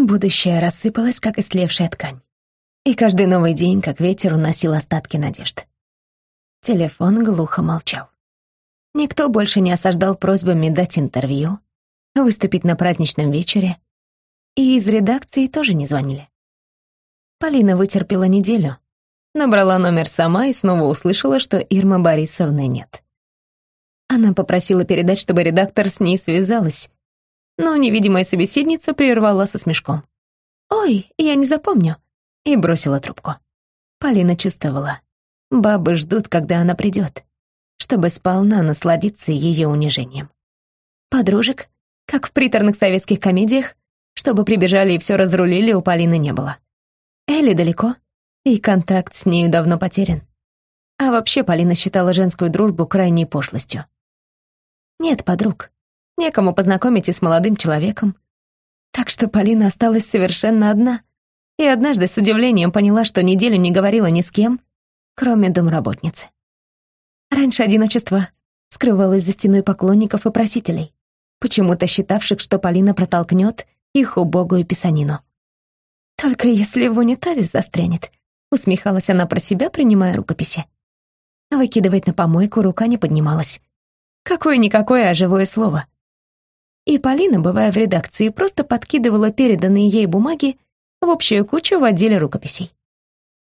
Будущее рассыпалось, как истлевшая ткань. И каждый новый день, как ветер, уносил остатки надежд. Телефон глухо молчал. Никто больше не осаждал просьбами дать интервью, выступить на праздничном вечере, и из редакции тоже не звонили. Полина вытерпела неделю, набрала номер сама и снова услышала, что Ирмы Борисовны нет. Она попросила передать, чтобы редактор с ней связалась, но невидимая собеседница прервала со смешком. «Ой, я не запомню», и бросила трубку. Полина чувствовала. Бабы ждут, когда она придет, чтобы сполна насладиться ее унижением. Подружек, как в приторных советских комедиях, чтобы прибежали и все разрулили, у Полины не было. Элли далеко, и контакт с нею давно потерян. А вообще Полина считала женскую дружбу крайней пошлостью. Нет подруг, некому познакомить и с молодым человеком. Так что Полина осталась совершенно одна, и однажды с удивлением поняла, что неделю не говорила ни с кем, кроме домработницы. Раньше одиночество скрывалось за стеной поклонников и просителей, почему-то считавших, что Полина протолкнет их убогую писанину. «Только если в унитазе застрянет», — усмехалась она про себя, принимая рукописи. Выкидывать на помойку рука не поднималась. Какое-никакое, а живое слово. И Полина, бывая в редакции, просто подкидывала переданные ей бумаги в общую кучу в отделе рукописей.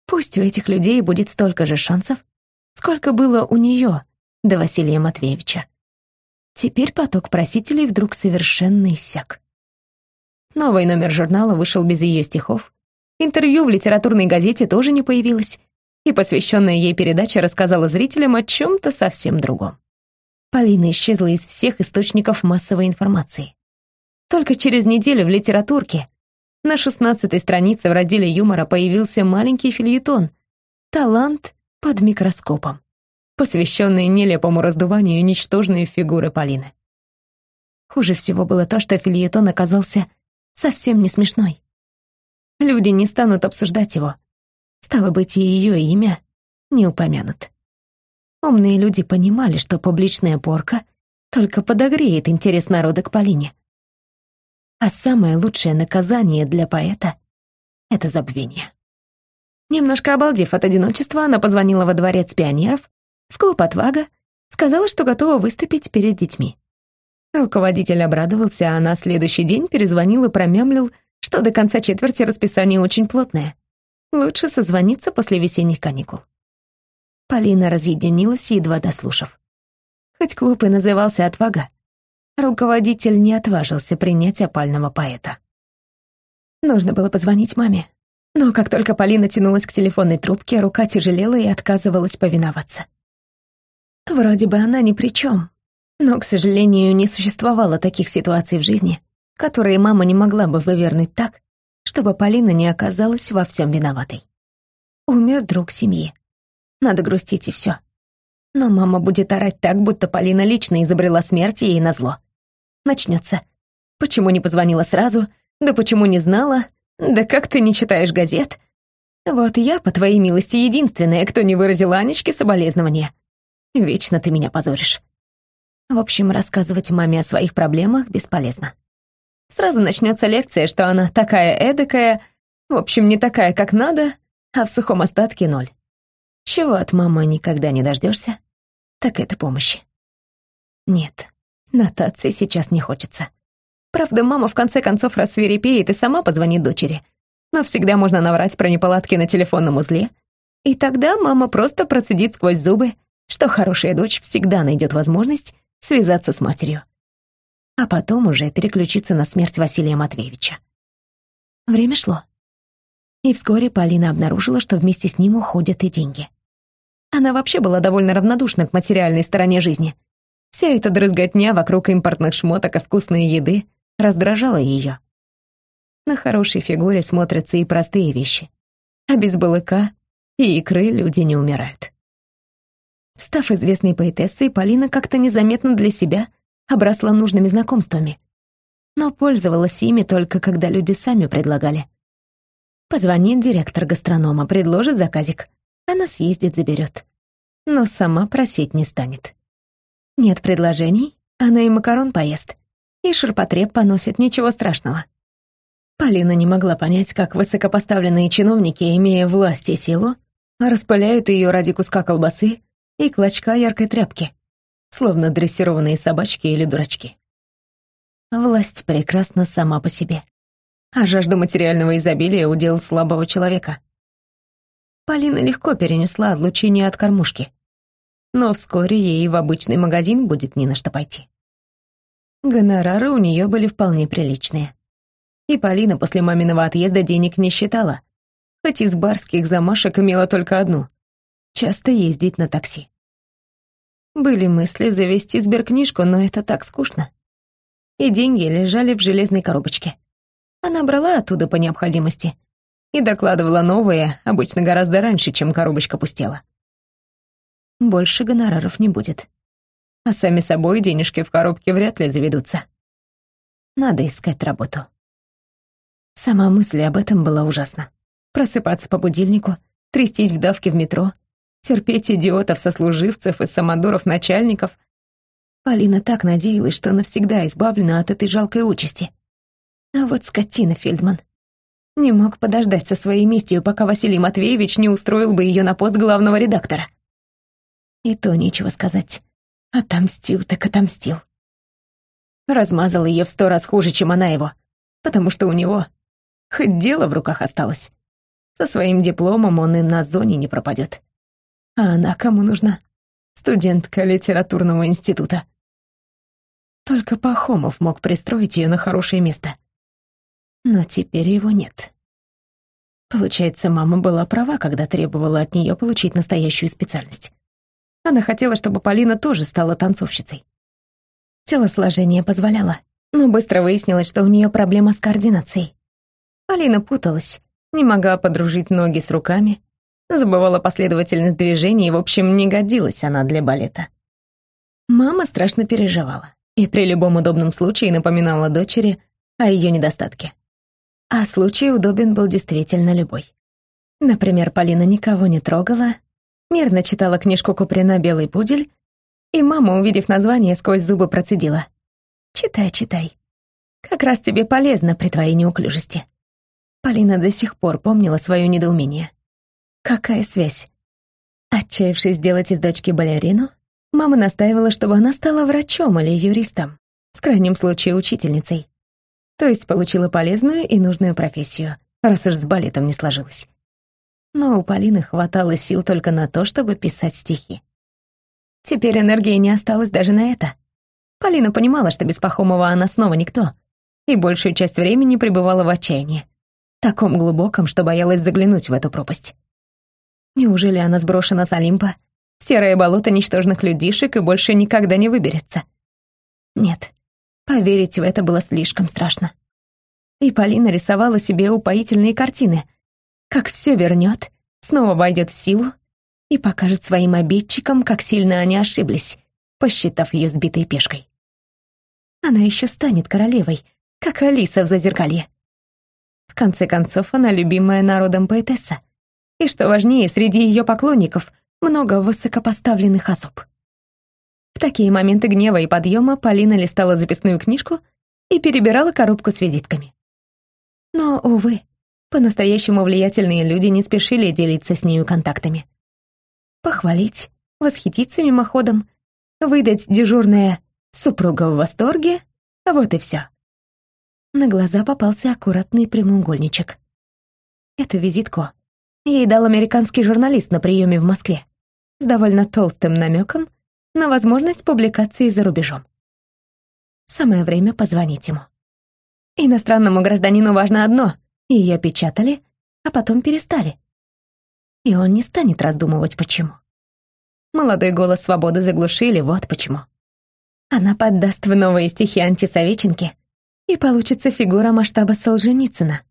Пусть у этих людей будет столько же шансов, сколько было у нее до Василия Матвеевича. Теперь поток просителей вдруг совершенно иссяк. Новый номер журнала вышел без ее стихов, интервью в литературной газете тоже не появилось, и посвященная ей передача рассказала зрителям о чем-то совсем другом. Полина исчезла из всех источников массовой информации. Только через неделю в литературке на шестнадцатой странице в разделе юмора появился маленький фильетон «Талант под микроскопом», посвященный нелепому раздуванию ничтожной фигуры Полины. Хуже всего было то, что фильетон оказался совсем не смешной. Люди не станут обсуждать его. Стало быть, и ее имя не упомянут. Умные люди понимали, что публичная порка только подогреет интерес народа к Полине. А самое лучшее наказание для поэта — это забвение. Немножко обалдев от одиночества, она позвонила во дворец пионеров, в клуб «Отвага», сказала, что готова выступить перед детьми. Руководитель обрадовался, а на следующий день перезвонил и промямлил, что до конца четверти расписание очень плотное. Лучше созвониться после весенних каникул. Полина разъединилась, едва дослушав. Хоть клуб и назывался «Отвага», руководитель не отважился принять опального поэта. Нужно было позвонить маме. Но как только Полина тянулась к телефонной трубке, рука тяжелела и отказывалась повиноваться. Вроде бы она ни при чем, но, к сожалению, не существовало таких ситуаций в жизни, которые мама не могла бы вывернуть так, чтобы Полина не оказалась во всем виноватой. Умер друг семьи. Надо грустить и все. Но мама будет орать так, будто Полина лично изобрела смерть ей назло начнется. Почему не позвонила сразу? Да почему не знала? Да как ты не читаешь газет? Вот я, по твоей милости, единственная, кто не выразил Анечке соболезнования. Вечно ты меня позоришь. В общем, рассказывать маме о своих проблемах бесполезно. Сразу начнется лекция, что она такая эдакая, в общем, не такая, как надо, а в сухом остатке ноль. Чего от мамы никогда не дождешься, так это помощи. Нет, Нотации сейчас не хочется. Правда, мама в конце концов рассверепеет и сама позвонит дочери. Но всегда можно наврать про неполадки на телефонном узле. И тогда мама просто процедит сквозь зубы, что хорошая дочь всегда найдет возможность связаться с матерью. А потом уже переключиться на смерть Василия Матвеевича. Время шло. И вскоре Полина обнаружила, что вместе с ним уходят и деньги. Она вообще была довольно равнодушна к материальной стороне жизни — Вся эта дрызготня вокруг импортных шмоток и вкусной еды раздражала ее. На хорошей фигуре смотрятся и простые вещи. А без балыка и икры люди не умирают. Став известной поэтессой, Полина как-то незаметно для себя обросла нужными знакомствами. Но пользовалась ими только когда люди сами предлагали. Позвонит директор гастронома, предложит заказик. Она съездит, заберет. Но сама просить не станет. Нет предложений, она и макарон поест. И ширпотреб поносит, ничего страшного. Полина не могла понять, как высокопоставленные чиновники, имея власть и силу, распыляют ее ради куска колбасы и клочка яркой тряпки, словно дрессированные собачки или дурачки. Власть прекрасна сама по себе, а жажда материального изобилия удел слабого человека. Полина легко перенесла отлучение от кормушки, но вскоре ей в обычный магазин будет не на что пойти. Гонорары у нее были вполне приличные. И Полина после маминого отъезда денег не считала, хоть из барских замашек имела только одну — часто ездить на такси. Были мысли завести сберкнижку, но это так скучно. И деньги лежали в железной коробочке. Она брала оттуда по необходимости и докладывала новые, обычно гораздо раньше, чем коробочка пустела. Больше гонораров не будет. А сами собой денежки в коробке вряд ли заведутся. Надо искать работу. Сама мысль об этом была ужасна. Просыпаться по будильнику, трястись в давке в метро, терпеть идиотов-сослуживцев и самодуров-начальников. Полина так надеялась, что навсегда избавлена от этой жалкой участи. А вот скотина Фельдман. Не мог подождать со своей местью, пока Василий Матвеевич не устроил бы ее на пост главного редактора. И то нечего сказать. Отомстил так отомстил. Размазал ее в сто раз хуже, чем она его, потому что у него Хоть дело в руках осталось. Со своим дипломом он и на зоне не пропадет. А она кому нужна? Студентка литературного института. Только Пахомов мог пристроить ее на хорошее место. Но теперь его нет. Получается, мама была права, когда требовала от нее получить настоящую специальность. Она хотела, чтобы Полина тоже стала танцовщицей. Телосложение позволяло, но быстро выяснилось, что у нее проблема с координацией. Алина путалась, не могла подружить ноги с руками, забывала последовательность движений, и, в общем, не годилась она для балета. Мама страшно переживала и при любом удобном случае напоминала дочери о ее недостатке. А случай удобен был действительно любой. Например, Полина никого не трогала, мирно читала книжку Куприна «Белый пудель», и мама, увидев название, сквозь зубы процедила. «Читай, читай. Как раз тебе полезно при твоей неуклюжести». Полина до сих пор помнила свое недоумение. Какая связь? Отчаявшись сделать из дочки балерину, мама настаивала, чтобы она стала врачом или юристом, в крайнем случае учительницей. То есть получила полезную и нужную профессию, раз уж с балетом не сложилось. Но у Полины хватало сил только на то, чтобы писать стихи. Теперь энергии не осталось даже на это. Полина понимала, что без Пахомова она снова никто, и большую часть времени пребывала в отчаянии таком глубоком, что боялась заглянуть в эту пропасть. Неужели она сброшена с Олимпа, серое болото ничтожных людишек и больше никогда не выберется? Нет, поверить в это было слишком страшно. И Полина рисовала себе упоительные картины, как все вернет, снова войдет в силу и покажет своим обидчикам, как сильно они ошиблись, посчитав ее сбитой пешкой. Она еще станет королевой, как Алиса в Зазеркалье. В конце концов, она любимая народом поэтесса. И что важнее, среди ее поклонников много высокопоставленных особ. В такие моменты гнева и подъема Полина листала записную книжку и перебирала коробку с визитками. Но, увы, по-настоящему влиятельные люди не спешили делиться с нею контактами. Похвалить, восхититься мимоходом, выдать дежурное «супруга в восторге» — вот и все. На глаза попался аккуратный прямоугольничек. Это визитку. Ей дал американский журналист на приеме в Москве с довольно толстым намеком на возможность публикации за рубежом. Самое время позвонить ему. Иностранному гражданину важно одно — ее печатали, а потом перестали. И он не станет раздумывать, почему. Молодой голос свободы заглушили, вот почему. Она поддаст в новые стихи антисоветчинки, и получится фигура масштаба Солженицына.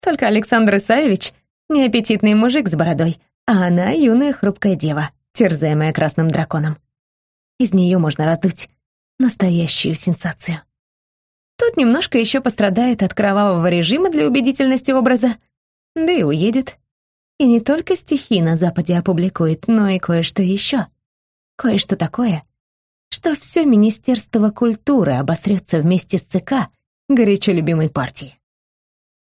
Только Александр Исаевич — неаппетитный мужик с бородой, а она — юная хрупкая дева, терзаемая красным драконом. Из нее можно раздуть настоящую сенсацию. Тут немножко еще пострадает от кровавого режима для убедительности образа, да и уедет. И не только стихи на Западе опубликует, но и кое-что еще. Кое-что такое, что все Министерство культуры обосрется вместе с ЦК горячо любимой партии.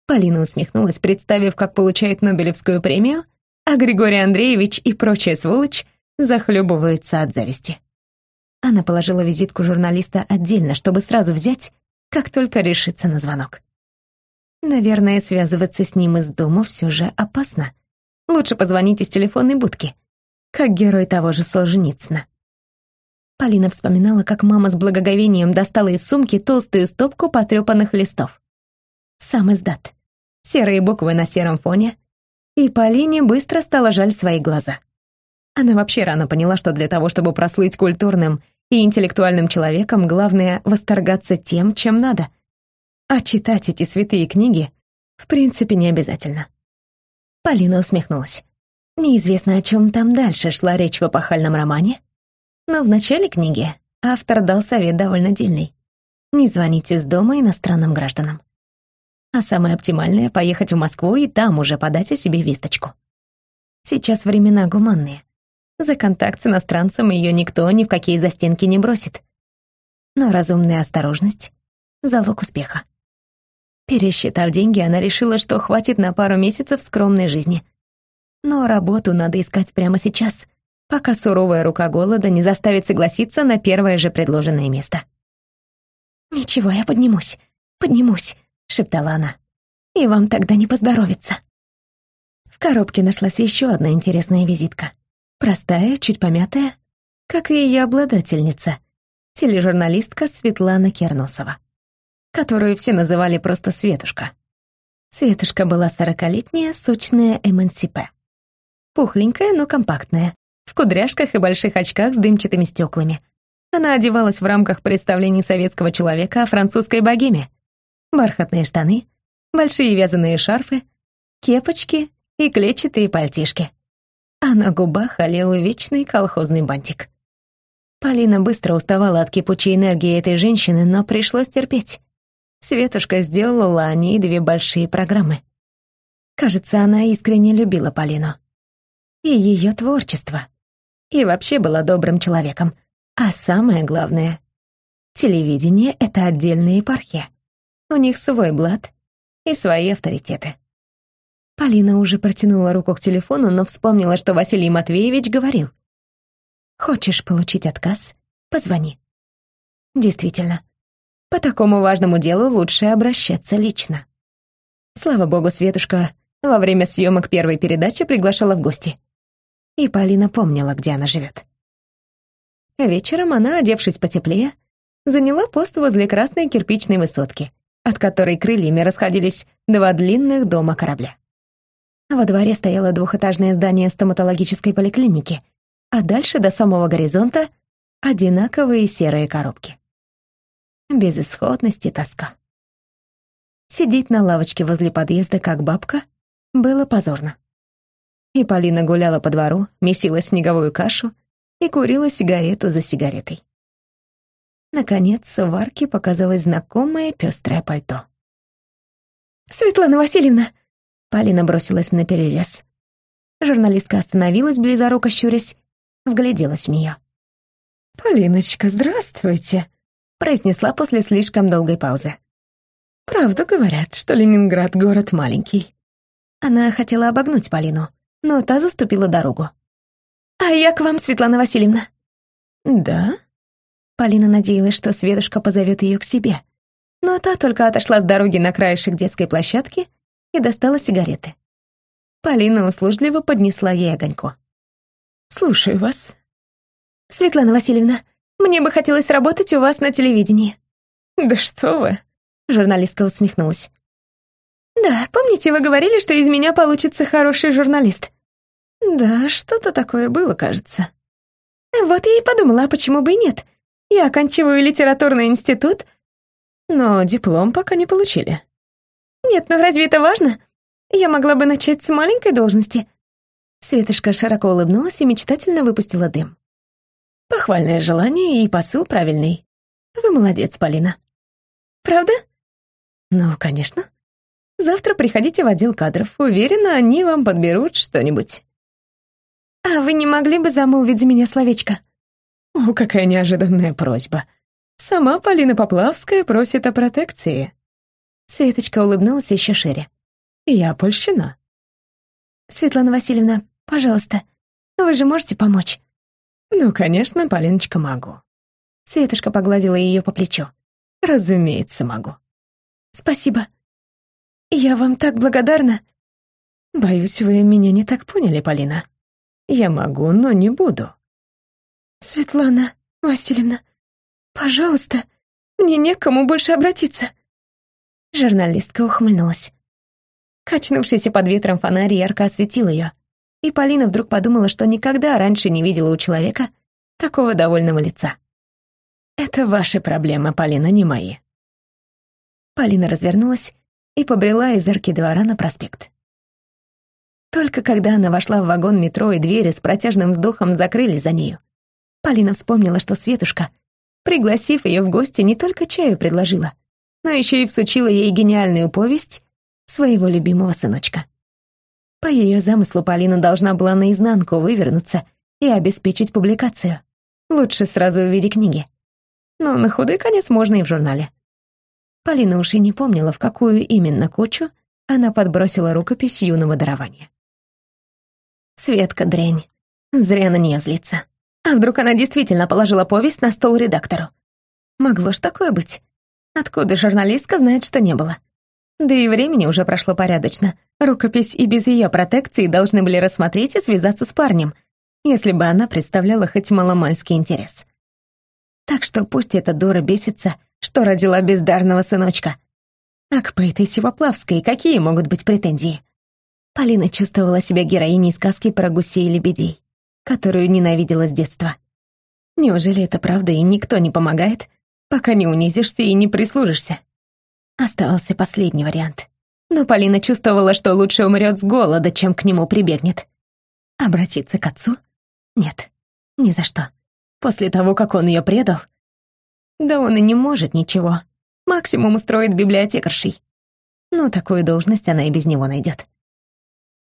Полина усмехнулась, представив, как получает Нобелевскую премию, а Григорий Андреевич и прочая сволочь захлебываются от зависти. Она положила визитку журналиста отдельно, чтобы сразу взять, как только решится на звонок. Наверное, связываться с ним из дома все же опасно. Лучше позвонить из телефонной будки, как герой того же Солженицына. Полина вспоминала, как мама с благоговением достала из сумки толстую стопку потрепанных листов. Сам издат. Серые буквы на сером фоне. И Полине быстро стало жаль свои глаза. Она вообще рано поняла, что для того, чтобы прослыть культурным и интеллектуальным человеком, главное — восторгаться тем, чем надо. А читать эти святые книги в принципе не обязательно. Полина усмехнулась. Неизвестно, о чем там дальше шла речь в эпохальном романе, но в начале книги автор дал совет довольно дельный. Не звоните из дома иностранным гражданам. А самое оптимальное — поехать в Москву и там уже подать о себе весточку. Сейчас времена гуманные. За контакт с иностранцем ее никто ни в какие застенки не бросит. Но разумная осторожность — залог успеха. Пересчитав деньги, она решила, что хватит на пару месяцев скромной жизни. Но работу надо искать прямо сейчас, пока суровая рука голода не заставит согласиться на первое же предложенное место. «Ничего, я поднимусь, поднимусь», — шептала она. «И вам тогда не поздоровится». В коробке нашлась еще одна интересная визитка. Простая, чуть помятая, как и ее обладательница, тележурналистка Светлана Керносова, которую все называли просто Светушка. Светушка была сорокалетняя, сочная эмансипе. Пухленькая, но компактная, в кудряшках и больших очках с дымчатыми стеклами. Она одевалась в рамках представлений советского человека о французской богеме. Бархатные штаны, большие вязаные шарфы, кепочки и клетчатые пальтишки а на губах олел вечный колхозный бантик. Полина быстро уставала от кипучей энергии этой женщины, но пришлось терпеть. Светушка сделала о ней две большие программы. Кажется, она искренне любила Полину. И ее творчество. И вообще была добрым человеком. А самое главное — телевидение — это отдельная епархия. У них свой блат и свои авторитеты. Полина уже протянула руку к телефону, но вспомнила, что Василий Матвеевич говорил. «Хочешь получить отказ? Позвони». Действительно, по такому важному делу лучше обращаться лично. Слава богу, Светушка во время съемок первой передачи приглашала в гости. И Полина помнила, где она живет. Вечером она, одевшись потеплее, заняла пост возле красной кирпичной высотки, от которой крыльями расходились два длинных дома корабля. Во дворе стояло двухэтажное здание стоматологической поликлиники, а дальше до самого горизонта одинаковые серые коробки. Безысходность и тоска. Сидеть на лавочке возле подъезда, как бабка, было позорно. И Полина гуляла по двору, месила снеговую кашу и курила сигарету за сигаретой. Наконец, в арке показалось знакомое пестрое пальто. «Светлана Васильевна!» Полина бросилась на перерез. Журналистка остановилась, близоруко щурясь, вгляделась в нее. «Полиночка, здравствуйте», — произнесла после слишком долгой паузы. «Правду говорят, что Ленинград — город маленький». Она хотела обогнуть Полину, но та заступила дорогу. «А я к вам, Светлана Васильевна». «Да?» Полина надеялась, что Светушка позовет ее к себе, но та только отошла с дороги на краешек детской площадки и достала сигареты. Полина услужливо поднесла ей огоньку. «Слушаю вас». «Светлана Васильевна, мне бы хотелось работать у вас на телевидении». «Да что вы!» — журналистка усмехнулась. «Да, помните, вы говорили, что из меня получится хороший журналист?» «Да, что-то такое было, кажется». «Вот я и подумала, а почему бы и нет? Я оканчиваю литературный институт, но диплом пока не получили». «Нет, ну разве это важно? Я могла бы начать с маленькой должности». Светошка широко улыбнулась и мечтательно выпустила дым. «Похвальное желание и посыл правильный. Вы молодец, Полина». «Правда?» «Ну, конечно. Завтра приходите в отдел кадров. Уверена, они вам подберут что-нибудь». «А вы не могли бы замолвить за меня словечко?» «О, какая неожиданная просьба. Сама Полина Поплавская просит о протекции». Светочка улыбнулась еще шире. Я польщена. Светлана Васильевна, пожалуйста, вы же можете помочь? Ну, конечно, Полиночка, могу. Светушка погладила ее по плечу. Разумеется, могу. Спасибо. Я вам так благодарна. Боюсь, вы меня не так поняли, Полина. Я могу, но не буду. Светлана Васильевна, пожалуйста, мне некому больше обратиться. Журналистка ухмыльнулась. Качнувшийся под ветром фонарь ярко осветил ее, и Полина вдруг подумала, что никогда раньше не видела у человека такого довольного лица. «Это ваши проблемы, Полина, не мои». Полина развернулась и побрела из арки двора на проспект. Только когда она вошла в вагон метро и двери с протяжным вздохом закрыли за нею, Полина вспомнила, что Светушка, пригласив ее в гости, не только чаю предложила, но еще и всучила ей гениальную повесть своего любимого сыночка. По ее замыслу Полина должна была наизнанку вывернуться и обеспечить публикацию. Лучше сразу в виде книги. Но на худой конец можно и в журнале. Полина уж и не помнила, в какую именно кучу она подбросила рукопись юного дарования. Светка дрянь. Зря на нее злиться. А вдруг она действительно положила повесть на стол редактору? Могло ж такое быть. Откуда журналистка знает, что не было? Да и времени уже прошло порядочно. Рукопись и без ее протекции должны были рассмотреть и связаться с парнем, если бы она представляла хоть маломальский интерес. Так что пусть эта дура бесится, что родила бездарного сыночка. А к поэтессе Воплавской какие могут быть претензии? Полина чувствовала себя героиней сказки про гусей и лебедей, которую ненавидела с детства. Неужели это правда и никто не помогает, пока не унизишься и не прислужишься? Оставался последний вариант. Но Полина чувствовала, что лучше умрет с голода, чем к нему прибегнет. Обратиться к отцу? Нет, ни за что. После того, как он ее предал? Да он и не может ничего. Максимум устроит библиотекаршей. Но такую должность она и без него найдет.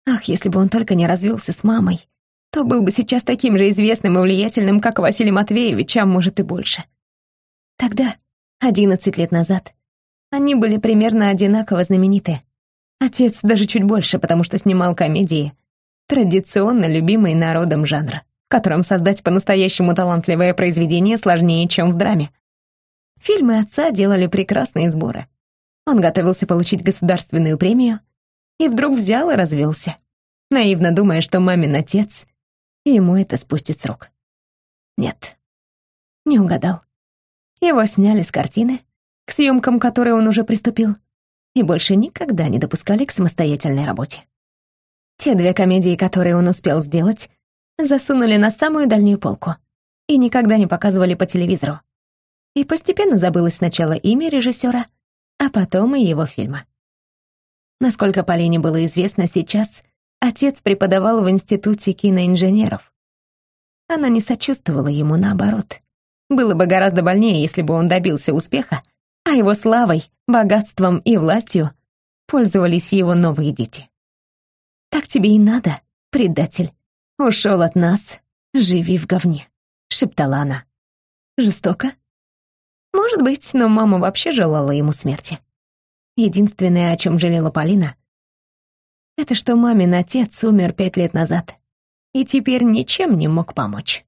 Ах, если бы он только не развелся с мамой, то был бы сейчас таким же известным и влиятельным, как Василий Матвеевич, а может и больше. Тогда, одиннадцать лет назад, они были примерно одинаково знамениты. Отец даже чуть больше, потому что снимал комедии, традиционно любимый народом жанр, в котором создать по-настоящему талантливое произведение сложнее, чем в драме. Фильмы отца делали прекрасные сборы. Он готовился получить государственную премию и вдруг взял и развелся, наивно думая, что мамин отец ему это спустит с рук. Нет, не угадал. Его сняли с картины, к съемкам которой он уже приступил, и больше никогда не допускали к самостоятельной работе. Те две комедии, которые он успел сделать, засунули на самую дальнюю полку и никогда не показывали по телевизору. И постепенно забылось сначала имя режиссера, а потом и его фильма. Насколько Полине было известно сейчас, отец преподавал в Институте киноинженеров. Она не сочувствовала ему, наоборот. Было бы гораздо больнее, если бы он добился успеха, а его славой, богатством и властью пользовались его новые дети. «Так тебе и надо, предатель. Ушел от нас, живи в говне», — шептала она. Жестоко? Может быть, но мама вообще желала ему смерти. Единственное, о чем жалела Полина, это что мамин отец умер пять лет назад и теперь ничем не мог помочь.